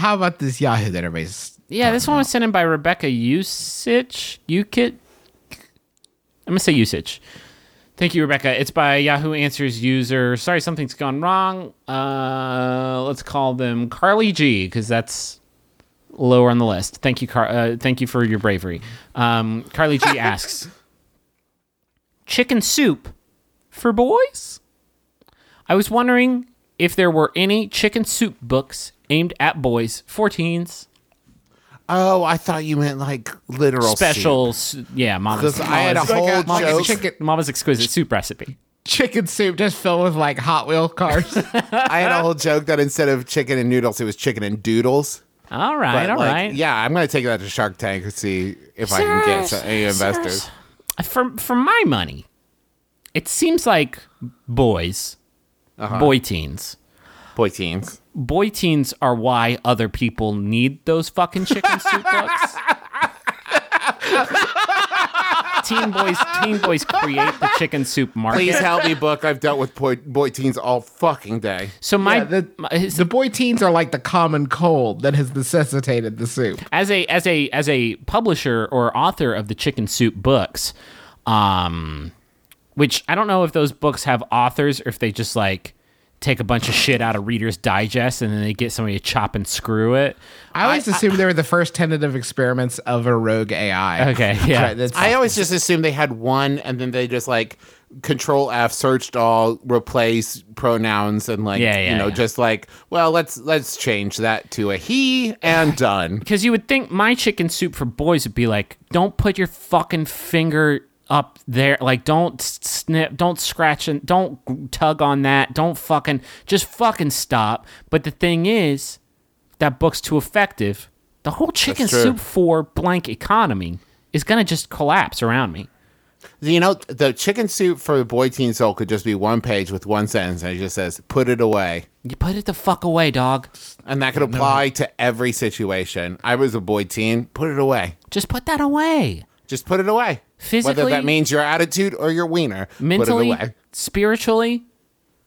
how about this Yahoo that everybody's Yeah, this one was sent in by Rebecca Usich. Ukit. I'm gonna say usage. Thank you, Rebecca. It's by Yahoo Answers user. Sorry, something's gone wrong. Uh, let's call them Carly G because that's lower on the list. Thank you, Car- uh, thank you for your bravery. Um, Carly G asks, "Chicken soup for boys?" I was wondering if there were any chicken soup books aimed at boys for teens. Oh, I thought you meant like literal Special, s- yeah, mama's. Because I had a whole like like a joke. chicken- Mama's exquisite soup recipe. chicken soup just filled with like Hot Wheel cars. I had a whole joke that instead of chicken and noodles, it was chicken and doodles. All right, all like, right. Yeah, I'm gonna take that to Shark Tank and see if I can get some, any investors. For for my money, it seems like boys, Uh-huh. boy teens, Boy teens. Boy teens are why other people need those fucking chicken soup books. teen boys, teen boys create the chicken soup market. Please help me, book. I've dealt with boy, boy teens all fucking day. So my, Yeah, the- my- his- the boy teens are like the common cold that has necessitated the soup. as a as a as a publisher or author of the chicken soup books um which i don't know if those books have authors or if they just like take a bunch of shit out of reader's digest and then they get somebody to chop and screw it I always assumed they were the first tentative experiments of a rogue AI. Okay, yeah. Right, that's- I always just assumed they had one, and then they just like control F, searched all, replace pronouns, and like Yeah, yeah, you know, yeah. just like well, let's let's change that to a he and done. because you would think my chicken soup for boys would be like don't put your fucking finger up there. Like don't snip don't scratch and don't tug on that. Don't fucking just fucking stop. But the thing is that book's too effective. The whole chicken soup for blank economy is gonna just collapse around me. You know, the chicken soup for the boy teen soul could just be one page with one sentence, and it just says "put it away." you put it the fuck away dog. And that could apply to every situation. I was a boy teen. Put it away. just put that away Just put it away. Physically, Whether that means your attitude or your wiener. mentally Put it away. spiritually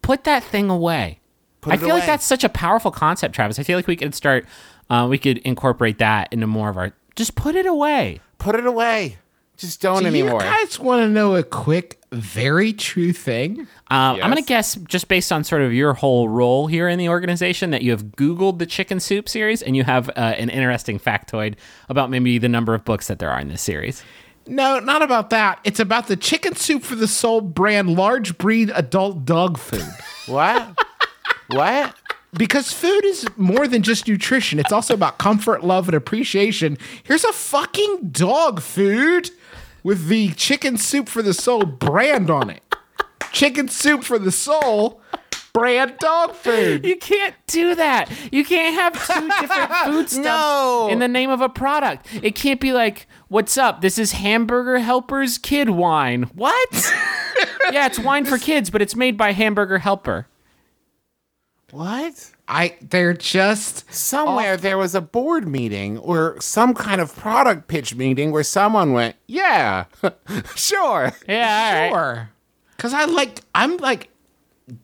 put that thing away Put i feel like that's such a powerful concept travis i feel like we could start uh, we could incorporate that into more of our just put it away Put it away. Just don't Do anymore. you guys want to know a quick, very true thing? uh, i'm gonna guess just based on sort of your whole role here in the organization that you have googled the chicken soup series and you have uh, an interesting factoid about maybe the number of books that there are in this series No, not about that. It's about the Chicken Soup for the Soul brand large breed adult dog food. what? what? because food is more than just nutrition, it's also about comfort, love, and appreciation. Here's a fucking dog food with the Chicken Soup for the Soul brand on it. Chicken Soup for the Soul brand dog food. You can't do that. You can't have two different food stuffs No. in the name of a product. It can't be like, "What's up? This is Hamburger Helper's kid wine." What? yeah, it's wine for kids, but it's made by Hamburger Helper. What? I they're just Somewhere there was a board meeting or some kind of product pitch meeting where someone went, "Yeah, sure." Yeah, all right. Sure. Cause I like I'm like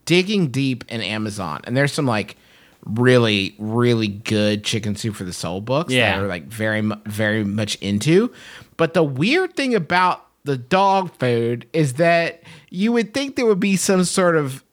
digging deep in Amazon and there's some like really, really good chicken soup for the soul books Yeah. that are like very very much into. But the weird thing about the dog food is that you would think there would be some sort of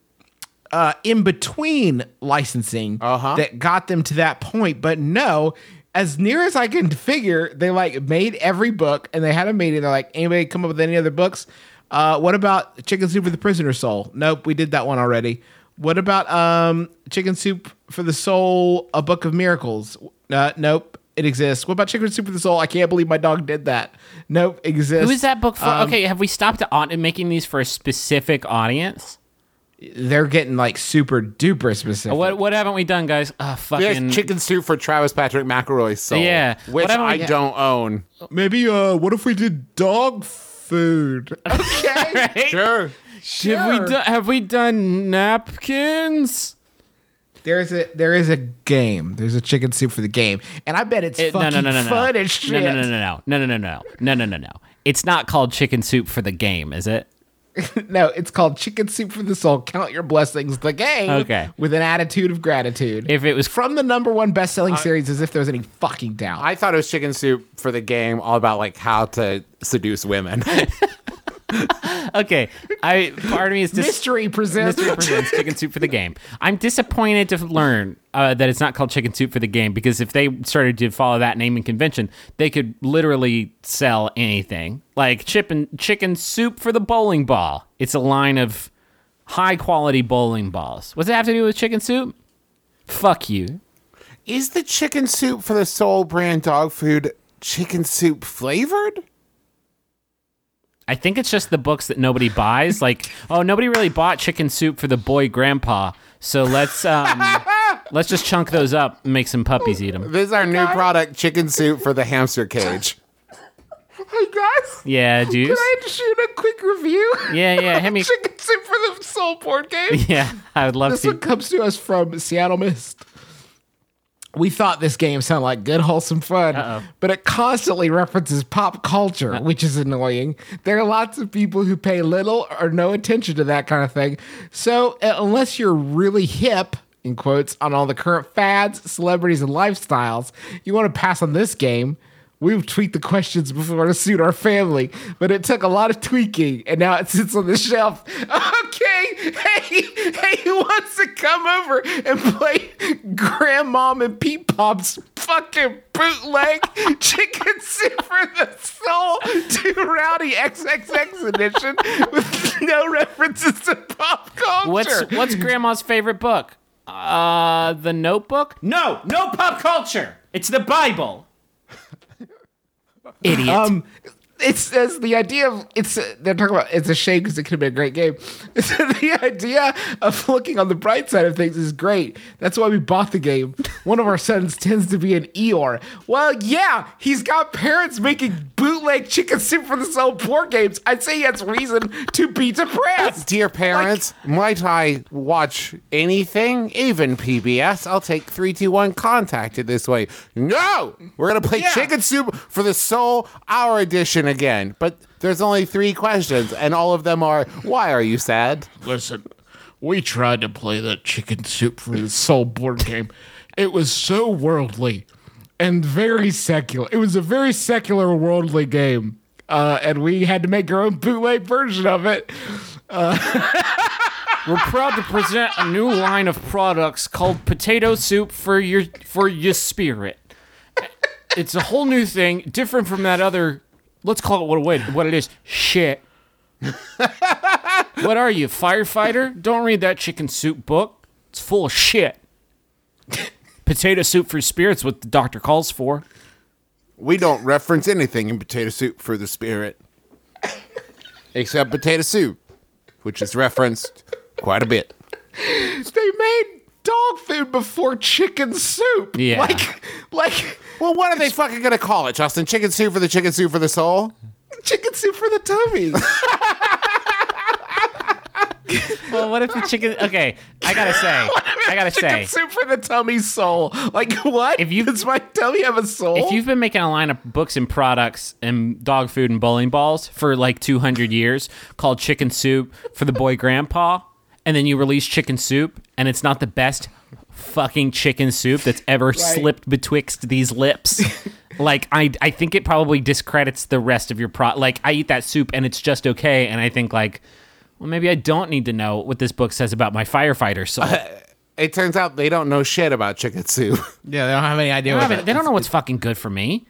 uh, in between licensing Uh-huh. that got them to that point. But no, as near as I can figure, they like made every book and they had a meeting. They're like, anybody come up with any other books? Uh, what about Chicken Soup for the Prisoner's Soul? Nope, we did that one already. What about um, Chicken Soup for the Soul, A Book of Miracles? Uh, nope, it exists. What about Chicken Soup for the Soul? I can't believe my dog did that. Nope, exists. Who is that book for? Um, okay, have we stopped on making these for a specific audience? They're getting like super duper specific. What what haven't we done, guys? Uh, fucking There's chicken soup for Travis Patrick McElroy's soul. Yeah. which Whatever we- I don't own. Maybe uh what if we did dog food? Okay. Right? Sure. Have we done? Have we done napkins? There's a there is a game. There's a chicken soup for the game. And I bet it's It- fucking no, no, no, no, fun no. as shit. no, no, no, no, no, no, no, no, no, no, no, no, no. It's not called chicken soup for the game, is it? no, it's called Chicken Soup for the Soul. Count your blessings. The game. Okay. With an attitude of gratitude. If it was from the number one best-selling series, as if there was any fucking doubt. I thought it was chicken soup for the game, all about like how to seduce women. okay, I part of me is dis- Mystery presents. Mystery presents chicken soup for the game. I'm disappointed to learn uh, that it's not called chicken soup for the game because if they started to follow that naming convention, they could literally sell anything like chip and chicken soup for the bowling ball. It's a line of high quality bowling balls. What's it have to do with chicken soup? Fuck you. Is the chicken soup for the soul brand dog food chicken soup flavored? I think it's just the books that nobody buys. Like, oh, nobody really bought chicken soup for the boy grandpa, so let's um, let's just chunk those up and make some puppies eat them. This is our new product, chicken soup for the hamster cage. Hey guys, Yeah, dude. can juice. I shoot a quick review? Yeah, yeah. Hit me. Chicken Soup for the Soul board game. Yeah, I would love This to. one comes to us from Seattle Mist. We thought this game sounded like good, wholesome fun, Uh-oh. but it constantly references pop culture, which is annoying. There are lots of people who pay little or no attention to that kind of thing. So, uh, unless you're really hip, in quotes, on all the current fads, celebrities, and lifestyles, you want to pass on this game. We've tweaked the questions before to suit our family, but it took a lot of tweaking, and now it sits on the shelf. Okay, hey, hey, who wants to come over and play Grandmom and Pete Pop's fucking bootleg chicken soup for the soul to Rowdy XXX edition with no references to pop culture? What's what's Grandma's favorite book? Uh, The Notebook? No, no pop culture. It's the Bible. Idiot. Um, it says the idea of it's they're talking about it's a shame because it could have been a great game. the idea of looking on the bright side of things is great. That's why we bought the game. One of our sons tends to be an Eeyore. Well, yeah, he's got parents making bootleg chicken soup for the soul board games. I'd say he has reason to be depressed. Dear parents, might I watch anything, even PBS? I'll take 321 contacted this way. No! We're going to play Yeah. Chicken Soup for the Soul, our edition again. But there's only three questions, and all of them are why are you sad? Listen, we tried to play that chicken soup for the soul board game. It was so worldly and very secular. It was a very secular, worldly game. Uh, and we had to make our own bootleg version of it. We're proud to present a new line of products called potato soup for your for your spirit. It's a whole new thing, different from that other. Let's call it what what what it is. Shit. what are you, firefighter? Don't read that chicken soup book. It's full of shit. Potato soup for spirits, what the doctor calls for. We don't reference anything in Potato Soup for the Spirit, except potato soup, which is referenced quite a bit. They made dog food before chicken soup. Yeah. Like, like Well, what are they fucking going to call it, Justin? Chicken Soup for the Chicken Soup for the Soul? chicken soup for the tummy. Well, what if the chicken? Okay, I gotta say, I gotta chicken say, soup for the tummy soul. Like, what? If you- Does my tummy have a soul? if you've been making a line of books and products and dog food and bowling balls for like 200 years called chicken soup for the boy grandpa and then you release chicken soup and it's not the best fucking chicken soup that's ever slipped betwixt these lips like I, I think it probably discredits the rest of your pro like i eat that soup and it's just okay and i think like well maybe i don't need to know what this book says about my firefighter soul It turns out they don't know shit about chicken soup. yeah, they don't have any idea. They What don't, have- they don't know what's fucking good for me.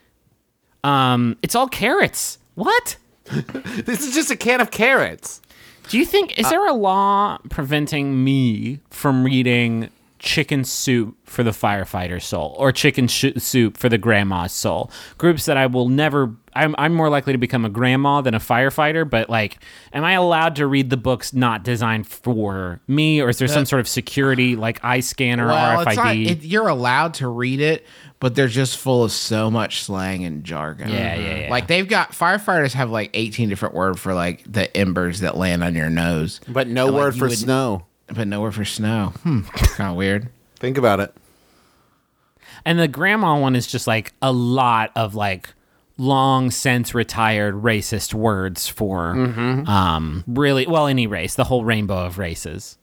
Um, it's all carrots. What? this is just a can of carrots. Do you think is there a law preventing me from reading chicken soup for the firefighter soul or chicken sh- soup for the grandma's soul? Groups that I will never. I'm I'm more likely to become a grandma than a firefighter. But like, am I allowed to read the books not designed for me, or is there some uh, sort of security like eye scanner, well, it's not, RFID? it, you're allowed to read it, but they're just full of so much slang and jargon. Yeah, yeah, yeah. Like they've got firefighters have like 18 different words for like the embers that land on your nose, But no And, word you for would- snow. But nowhere for snow. Hmm, kind of weird. Think about it. And the grandma one is just like a lot of like long since retired racist words for um, really well any race, the whole rainbow of races.